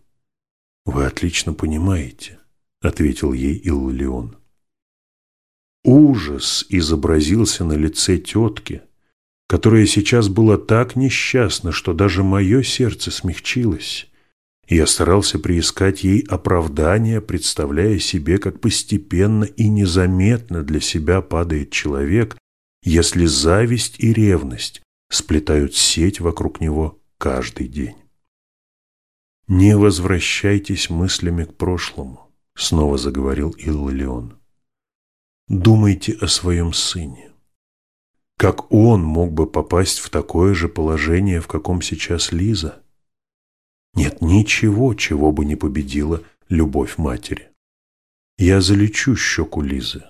вы отлично понимаете, ответил ей Иллион. Ужас изобразился на лице тетки, которая сейчас была так несчастна, что даже мое сердце смягчилось. Я старался приискать ей оправдание, представляя себе, как постепенно и незаметно для себя падает человек, если зависть и ревность сплетают сеть вокруг него каждый день. «Не возвращайтесь мыслями к прошлому», — снова заговорил Иллион. Думайте о своем сыне. Как он мог бы попасть в такое же положение, в каком сейчас Лиза? Нет ничего, чего бы не победила любовь матери. Я залечу щеку Лизы,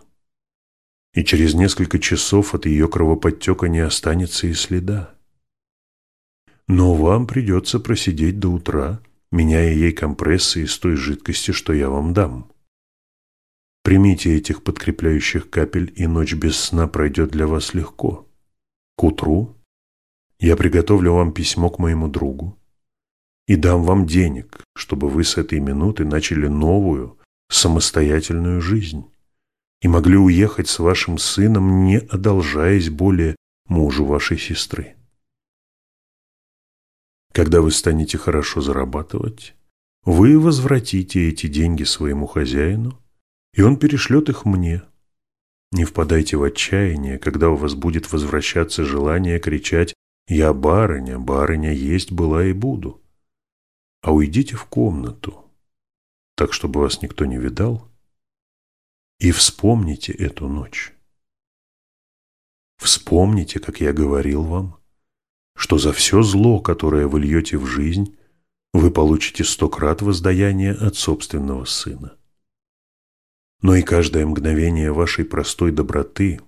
и через несколько часов от ее кровоподтека не останется и следа. Но вам придется просидеть до утра, меняя ей компрессы из той жидкости, что я вам дам. Примите этих подкрепляющих капель, и ночь без сна пройдет для вас легко. К утру я приготовлю вам письмо к моему другу и дам вам денег, чтобы вы с этой минуты начали новую, самостоятельную жизнь и могли уехать с вашим сыном, не одолжаясь более мужу вашей сестры. Когда вы станете хорошо зарабатывать, вы возвратите эти деньги своему хозяину, и он перешлет их мне. Не впадайте в отчаяние, когда у вас будет возвращаться желание кричать «Я барыня, барыня есть была и буду», а уйдите в комнату, так, чтобы вас никто не видал, и вспомните эту ночь. Вспомните, как я говорил вам, что за все зло, которое вы льете в жизнь, вы получите сто крат воздаяния от собственного сына но и каждое мгновение вашей простой доброты,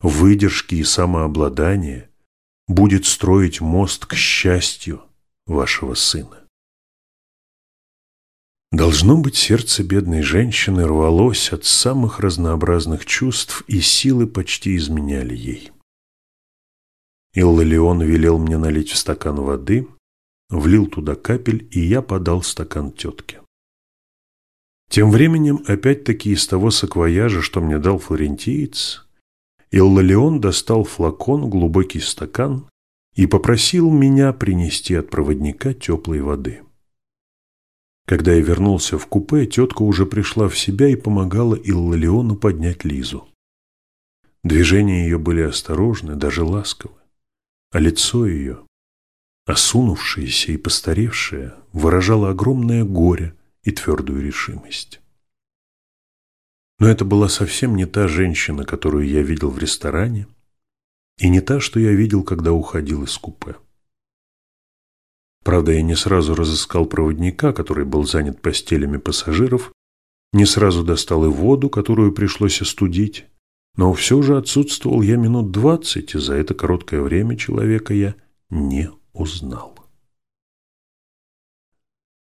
выдержки и самообладания будет строить мост к счастью вашего сына. Должно быть, сердце бедной женщины рвалось от самых разнообразных чувств, и силы почти изменяли ей. Иллалион велел мне налить в стакан воды, влил туда капель, и я подал стакан тетке. Тем временем, опять-таки из того саквояжа, что мне дал флорентиец, Иллалион достал флакон, глубокий стакан и попросил меня принести от проводника теплой воды. Когда я вернулся в купе, тетка уже пришла в себя и помогала Иллалиону поднять Лизу. Движения ее были осторожны, даже ласковы, а лицо ее, осунувшееся и постаревшее, выражало огромное горе – и твердую решимость. Но это была совсем не та женщина, которую я видел в ресторане, и не та, что я видел, когда уходил из купе. Правда, я не сразу разыскал проводника, который был занят постелями пассажиров, не сразу достал и воду, которую пришлось остудить, но все же отсутствовал я минут двадцать, и за это короткое время человека я не узнал.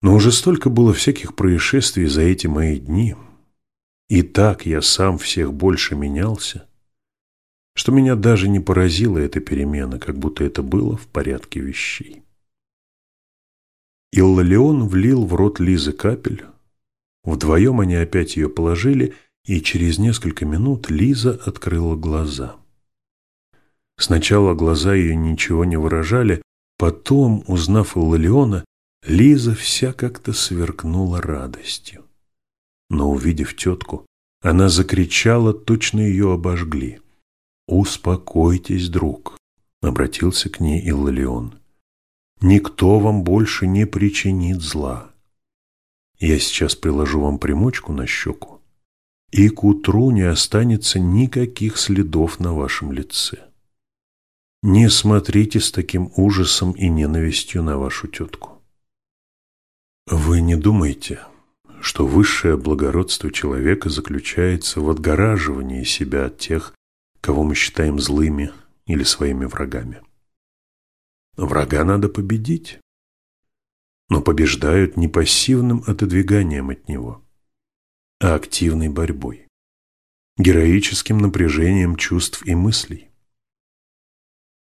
Но уже столько было всяких происшествий за эти мои дни, и так я сам всех больше менялся, что меня даже не поразила эта перемена, как будто это было в порядке вещей. Иллалион влил в рот Лизы капель, Вдвоем они опять ее положили, и через несколько минут Лиза открыла глаза. Сначала глаза ее ничего не выражали, потом, узнав Иллиона, Лиза вся как-то сверкнула радостью. Но, увидев тетку, она закричала, точно ее обожгли. «Успокойтесь, друг», — обратился к ней Иллион. «Никто вам больше не причинит зла. Я сейчас приложу вам примочку на щеку, и к утру не останется никаких следов на вашем лице. Не смотрите с таким ужасом и ненавистью на вашу тетку. Вы не думайте, что высшее благородство человека заключается в отгораживании себя от тех, кого мы считаем злыми или своими врагами. Врага надо победить, но побеждают не пассивным отодвиганием от него, а активной борьбой, героическим напряжением чувств и мыслей.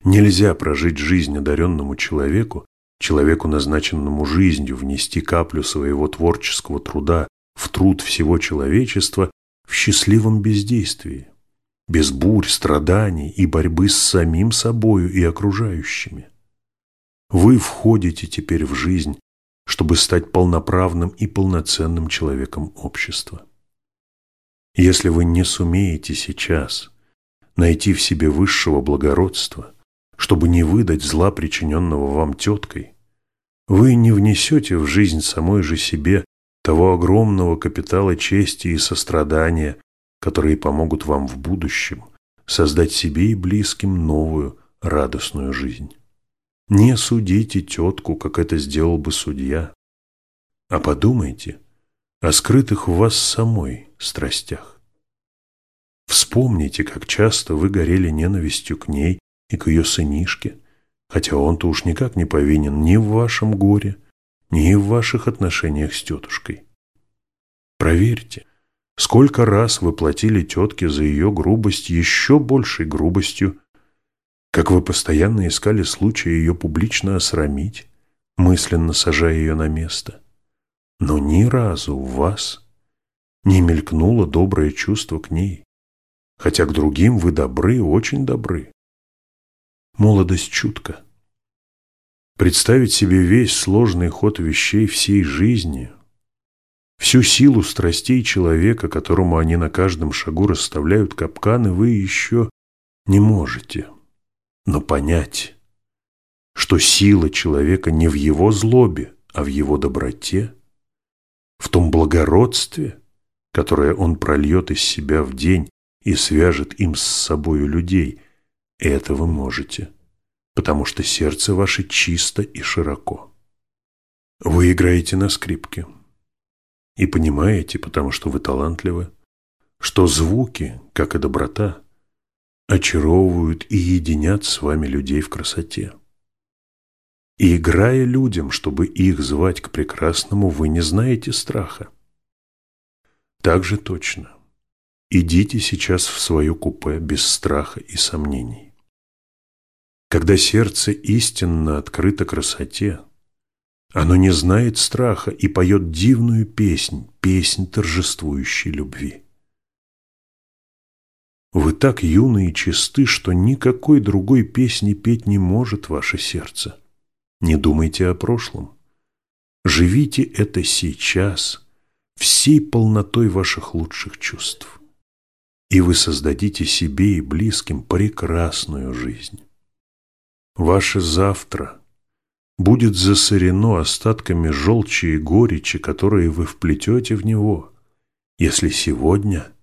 Нельзя прожить жизнь одаренному человеку, человеку, назначенному жизнью, внести каплю своего творческого труда в труд всего человечества в счастливом бездействии, без бурь, страданий и борьбы с самим собою и окружающими. Вы входите теперь в жизнь чтобы стать полноправным и полноценным человеком общества. Если вы не сумеете сейчас найти в себе высшего благородства, чтобы не выдать зла, причиненного вам теткой, вы не внесете в жизнь самой же себе того огромного капитала чести и сострадания, которые помогут вам в будущем создать себе и близким новую радостную жизнь. Не судите тетку, как это сделал бы судья, а подумайте о скрытых в вас самой страстях. Вспомните, как часто вы горели ненавистью к ней и к ее сынишке, хотя он-то уж никак не повинен ни в вашем горе, ни в ваших отношениях с тетушкой. Проверьте, сколько раз вы платили тетке за ее грубость еще большей грубостью, как вы постоянно искали случая ее публично осрамить, мысленно сажая ее на место. Но ни разу в вас не мелькнуло доброе чувство к ней, хотя к другим вы добры, очень добры. Молодость чутка. Представить себе весь сложный ход вещей всей жизни, всю силу страстей человека, которому они на каждом шагу расставляют капканы, вы еще не можете но понять, что сила человека не в его злобе, а в его доброте, в том благородстве, которое он прольет из себя в день и свяжет им с собою людей, это вы можете, потому что сердце ваше чисто и широко. Вы играете на скрипке и понимаете, потому что вы талантливы, что звуки, как и доброта, очаровывают и единят с вами людей в красоте. И играя людям, чтобы их звать к прекрасному, вы не знаете страха. Так же точно. Идите сейчас в свое купе без страха и сомнений. Когда сердце истинно открыто красоте, оно не знает страха и поет дивную песнь, песнь торжествующей любви. Вы так юны и чисты, что никакой другой песни петь не может ваше сердце. Не думайте о прошлом. Живите это сейчас, всей полнотой ваших лучших чувств. И вы создадите себе и близким прекрасную жизнь. Ваше завтра будет засорено остатками желчи и горечи, которые вы вплетете в него, если сегодня –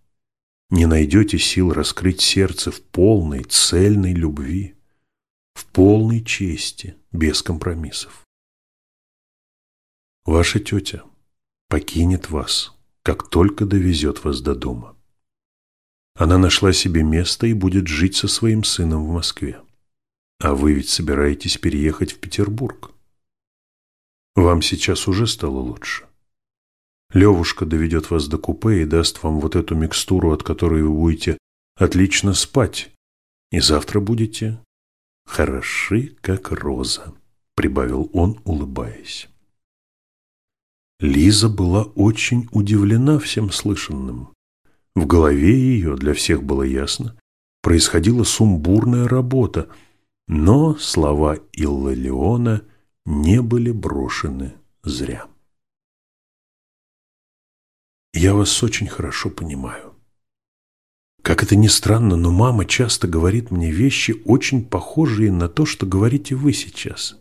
не найдете сил раскрыть сердце в полной, цельной любви, в полной чести, без компромиссов. Ваша тетя покинет вас, как только довезет вас до дома. Она нашла себе место и будет жить со своим сыном в Москве. А вы ведь собираетесь переехать в Петербург. Вам сейчас уже стало лучше. Левушка доведет вас до купе и даст вам вот эту микстуру, от которой вы будете отлично спать. И завтра будете хороши, как роза, прибавил он, улыбаясь. Лиза была очень удивлена всем слышанным. В голове ее, для всех было ясно, происходила сумбурная работа, но слова Иллалиона не были брошены зря. «Я вас очень хорошо понимаю. Как это ни странно, но мама часто говорит мне вещи, очень похожие на то, что говорите вы сейчас.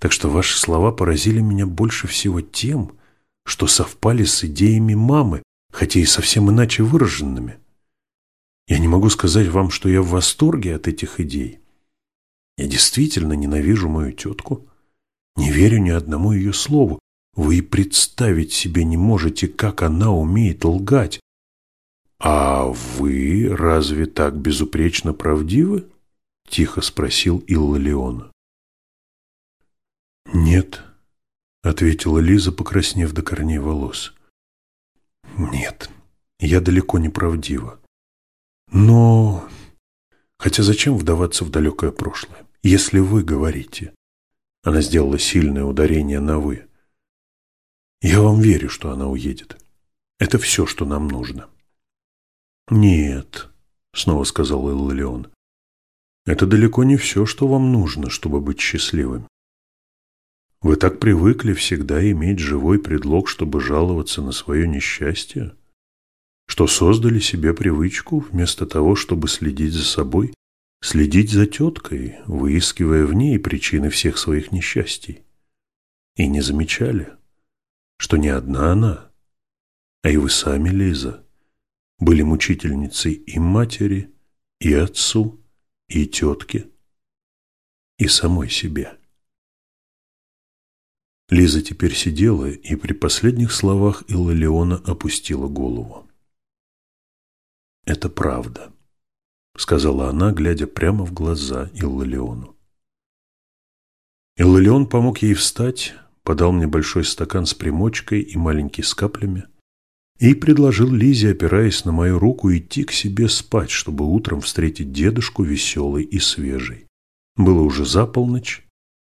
Так что ваши слова поразили меня больше всего тем, что совпали с идеями мамы, хотя и совсем иначе выраженными. Я не могу сказать вам, что я в восторге от этих идей. Я действительно ненавижу мою тетку, не верю ни одному ее слову. Вы и представить себе не можете, как она умеет лгать. А вы разве так безупречно правдивы? Тихо спросил Илла Леона. «Нет», — ответила Лиза, покраснев до корней волос. «Нет, я далеко не правдива. Но... Хотя зачем вдаваться в далекое прошлое? Если вы говорите...» Она сделала сильное ударение на «вы». «Я вам верю, что она уедет. Это все, что нам нужно». «Нет», — снова сказал Иллион. «Это далеко не все, что вам нужно, чтобы быть счастливым. Вы так привыкли всегда иметь живой предлог, чтобы жаловаться на свое несчастье, что создали себе привычку, вместо того, чтобы следить за собой, следить за теткой, выискивая в ней причины всех своих несчастий. И не замечали, что не одна она, а и вы сами, Лиза, были мучительницей и матери, и отцу, и тетке, и самой себе. Лиза теперь сидела и при последних словах Иллалиона опустила голову. «Это правда», — сказала она, глядя прямо в глаза Иллалиону. Иллалион помог ей встать, подал мне большой стакан с примочкой и маленький с каплями и предложил Лизе, опираясь на мою руку, идти к себе спать, чтобы утром встретить дедушку веселый и свежий. Было уже за полночь,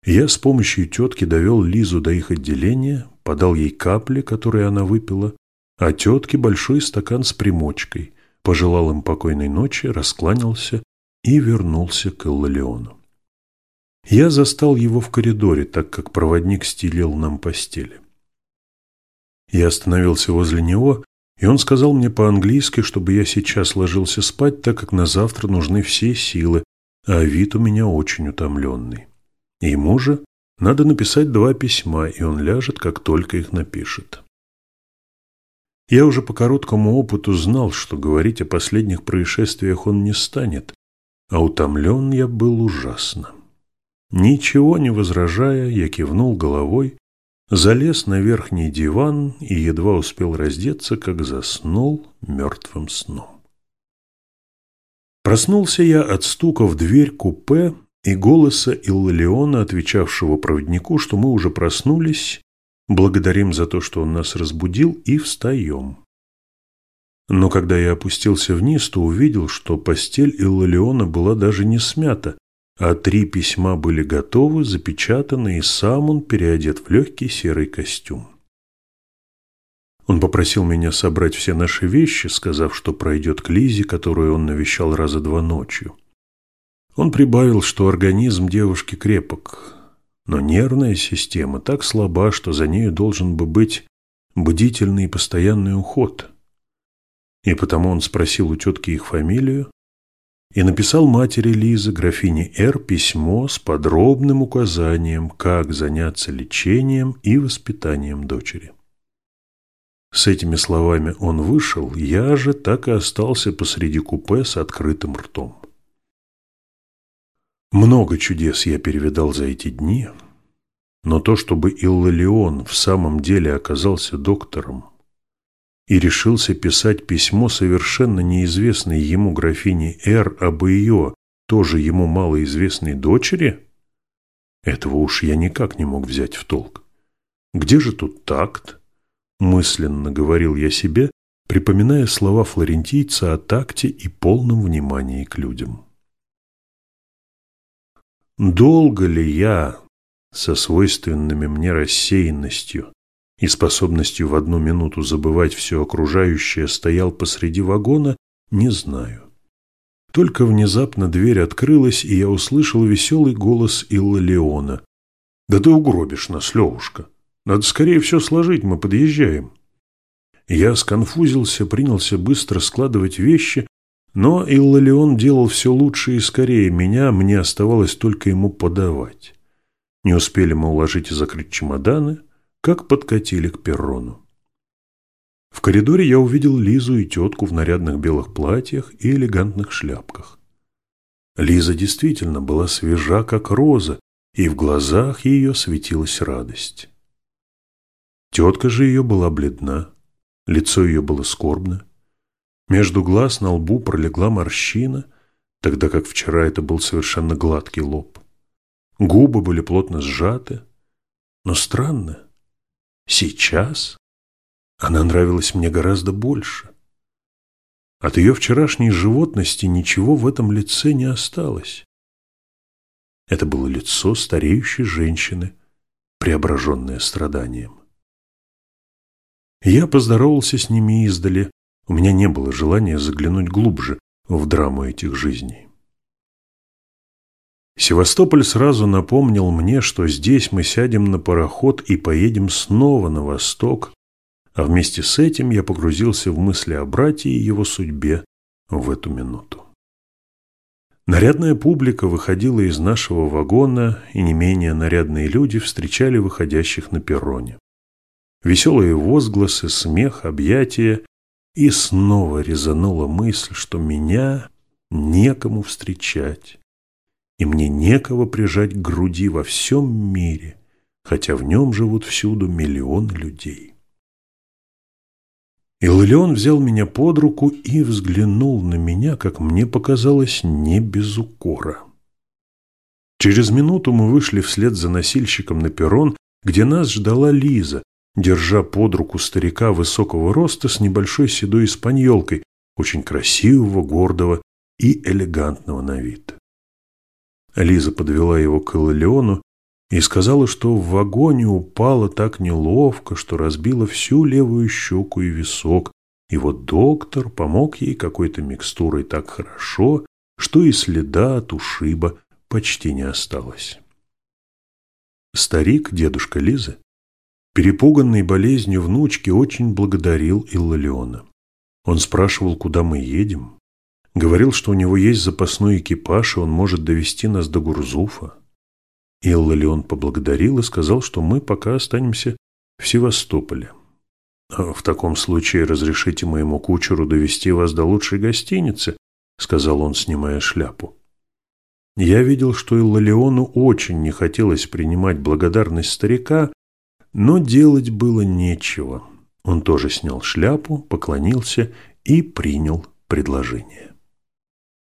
я с помощью тетки довел Лизу до их отделения, подал ей капли, которые она выпила, а тетке большой стакан с примочкой, пожелал им покойной ночи, раскланялся и вернулся к Эллалиону. Я застал его в коридоре, так как проводник стелил нам постели. Я остановился возле него, и он сказал мне по-английски, чтобы я сейчас ложился спать, так как на завтра нужны все силы, а вид у меня очень утомленный. Ему же надо написать два письма, и он ляжет, как только их напишет. Я уже по короткому опыту знал, что говорить о последних происшествиях он не станет, а утомлен я был ужасно. Ничего не возражая, я кивнул головой, залез на верхний диван и едва успел раздеться, как заснул мертвым сном. Проснулся я от стука в дверь купе и голоса Иллалиона, отвечавшего проводнику, что мы уже проснулись, благодарим за то, что он нас разбудил, и встаем. Но когда я опустился вниз, то увидел, что постель Иллалиона была даже не смята, а три письма были готовы, запечатаны, и сам он переодет в легкий серый костюм. Он попросил меня собрать все наши вещи, сказав, что пройдет к Лизе, которую он навещал раза два ночью. Он прибавил, что организм девушки крепок, но нервная система так слаба, что за нею должен бы быть бдительный и постоянный уход. И потому он спросил у тетки их фамилию и написал матери Лизы, графине Р, письмо с подробным указанием, как заняться лечением и воспитанием дочери. С этими словами он вышел, я же так и остался посреди купе с открытым ртом. Много чудес я перевидал за эти дни, но то, чтобы Иллалион в самом деле оказался доктором и решился писать письмо совершенно неизвестной ему графине Р об ее, тоже ему малоизвестной дочери, этого уж я никак не мог взять в толк. Где же тут такт? Мысленно говорил я себе, припоминая слова флорентийца о такте и полном внимании к людям. Долго ли я со свойственными мне рассеянностью и способностью в одну минуту забывать все окружающее стоял посреди вагона, не знаю. Только внезапно дверь открылась, и я услышал веселый голос Илла Леона. «Да ты угробишь нас, Левушка! Надо скорее все сложить, мы подъезжаем!» Я сконфузился, принялся быстро складывать вещи, но Иллалион делал все лучше и скорее меня, мне оставалось только ему подавать. Не успели мы уложить и закрыть чемоданы, как подкатили к перрону. В коридоре я увидел Лизу и тетку в нарядных белых платьях и элегантных шляпках. Лиза действительно была свежа, как роза, и в глазах ее светилась радость. Тетка же ее была бледна, лицо ее было скорбно. Между глаз на лбу пролегла морщина, тогда как вчера это был совершенно гладкий лоб. Губы были плотно сжаты, но странно, сейчас она нравилась мне гораздо больше. От ее вчерашней животности ничего в этом лице не осталось. Это было лицо стареющей женщины, преображенное страданием. Я поздоровался с ними издали, у меня не было желания заглянуть глубже в драму этих жизней. Севастополь сразу напомнил мне, что здесь мы сядем на пароход и поедем снова на восток, а вместе с этим я погрузился в мысли о брате и его судьбе в эту минуту. Нарядная публика выходила из нашего вагона, и не менее нарядные люди встречали выходящих на перроне. Веселые возгласы, смех, объятия, и снова резанула мысль, что меня некому встречать, и мне некого прижать к груди во всем мире, хотя в нем живут всюду миллионы людей. Иллион взял меня под руку и взглянул на меня, как мне показалось, не без укора. Через минуту мы вышли вслед за носильщиком на перрон, где нас ждала Лиза, держа под руку старика высокого роста с небольшой седой испаньолкой, очень красивого, гордого и элегантного на вид. Лиза подвела его к Иллиону и сказала, что в вагоне упала так неловко, что разбила всю левую щеку и висок, и вот доктор помог ей какой-то микстурой так хорошо, что и следа от ушиба почти не осталось. Старик, дедушка Лизы, перепуганный болезнью внучки, очень благодарил Иллалиона. Он спрашивал, куда мы едем, говорил, что у него есть запасной экипаж, и он может довести нас до Гурзуфа. Илла Леон поблагодарил и сказал, что мы пока останемся в Севастополе. «А «В таком случае разрешите моему кучеру довести вас до лучшей гостиницы», сказал он, снимая шляпу. Я видел, что Иллалиону очень не хотелось принимать благодарность старика, но делать было нечего. Он тоже снял шляпу, поклонился и принял предложение.